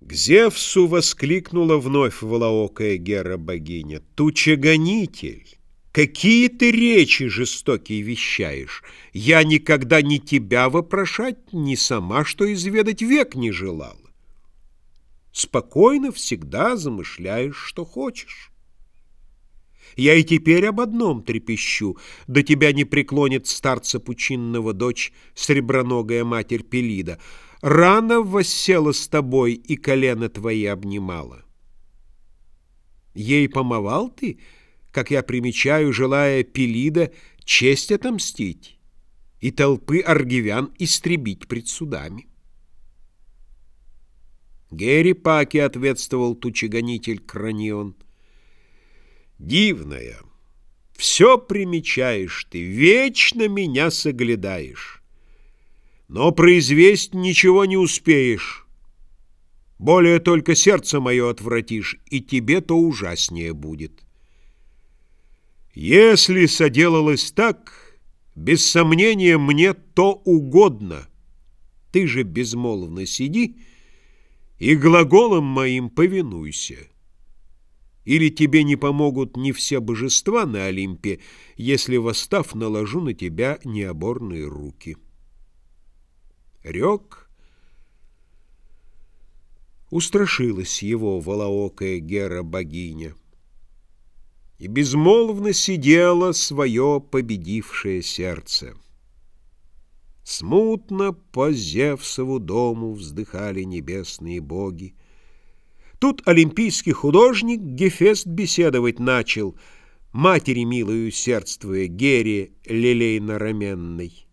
К Зевсу воскликнула вновь волоокая Гера-богиня. «Тучегонитель! Какие ты речи жестокие вещаешь! Я никогда ни тебя вопрошать, ни сама, что изведать век не желала. Спокойно всегда замышляешь, что хочешь. Я и теперь об одном трепещу, до тебя не преклонит старца пучинного дочь, среброногая матерь Пелида — Рано воссела с тобой и колено твои обнимала. Ей помывал ты, как я примечаю, желая Пелида честь отомстить и толпы аргивян истребить пред судами. Герри Паки ответствовал тучегонитель Кранион. Дивная, все примечаешь ты, вечно меня соглядаешь но произвесть ничего не успеешь. Более только сердце мое отвратишь, и тебе то ужаснее будет. Если соделалось так, без сомнения мне то угодно. Ты же безмолвно сиди и глаголом моим повинуйся. Или тебе не помогут ни все божества на Олимпе, если, восстав, наложу на тебя необорные руки» рек. Устрашилась его волоокая Гера-богиня и безмолвно сидела свое победившее сердце. Смутно по Зевсову дому вздыхали небесные боги. Тут олимпийский художник Гефест беседовать начал, матери милою сердствуя Гере лилейно-раменной.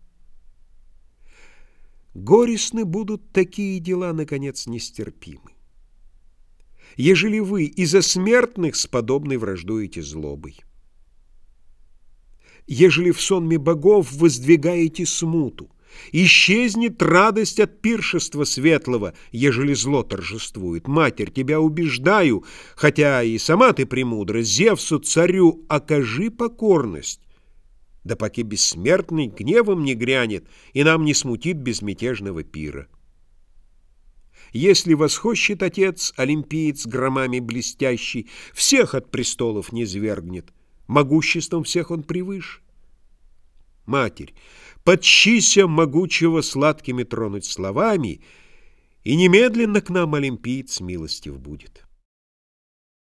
Горестны будут такие дела, наконец, нестерпимы. Ежели вы из-за смертных с подобной враждуете злобой. Ежели в сонме богов воздвигаете смуту, Исчезнет радость от пиршества светлого, ежели зло торжествует. Матерь, тебя убеждаю, хотя и сама ты премудра, Зевсу, царю, окажи покорность, да поки бессмертный гневом не грянет и нам не смутит безмятежного пира. Если восхощет отец, олимпиец громами блестящий, всех от престолов не свергнет, могуществом всех он превыше. Матерь, подчися могучего сладкими тронуть словами, и немедленно к нам олимпиец милостив будет.